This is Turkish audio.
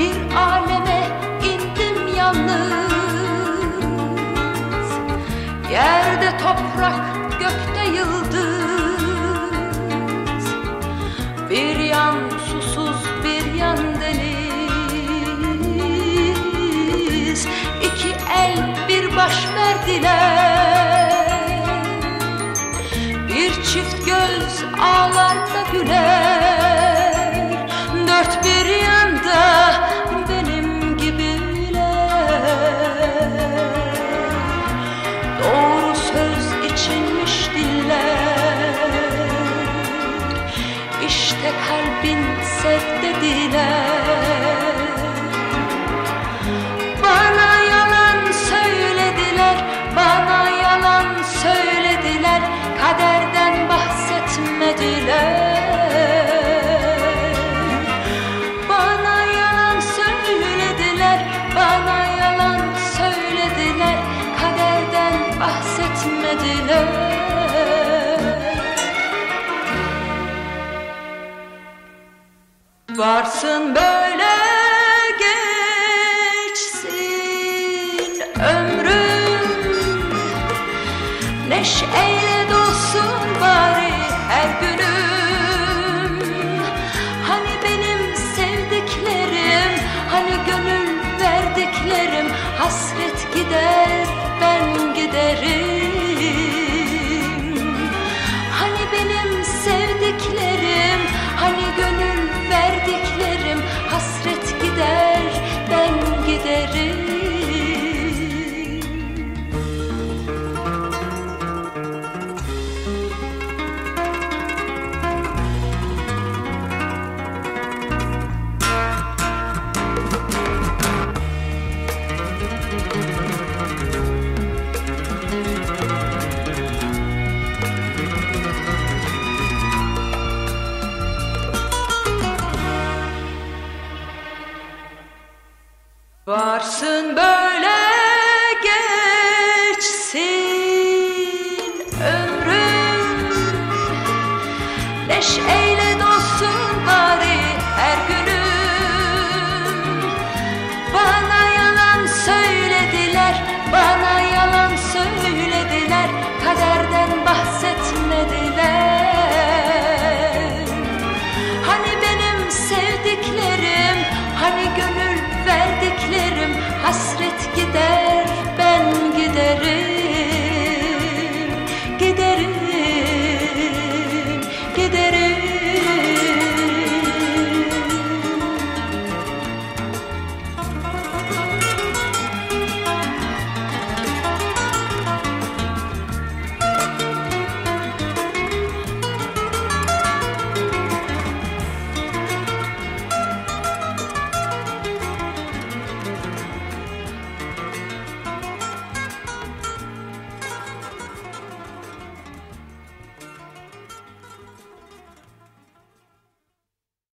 bir aleme indim yalnız. Yerde toprak gökte yıldız. Bir yan susuz bir yan deniz. İki el bir baş verdiler. Bir çift göz ağlar da güler. Dört bir yanda İşte kalbin dediler. Bana yalan söylediler Bana yalan söylediler Kaderden bahsetmediler. Bana yalan söylediler Bana yalan söylediler Kaderden bahsetmediler Varsın böyle geçsin ömrüm. Neşeyle Varsın böyle geçsin ömrüm. Leş Neşeyle dolsun bari her günüm. Bana yalan söylediler, bana yalan söylediler. Kaderden bahsetmediler.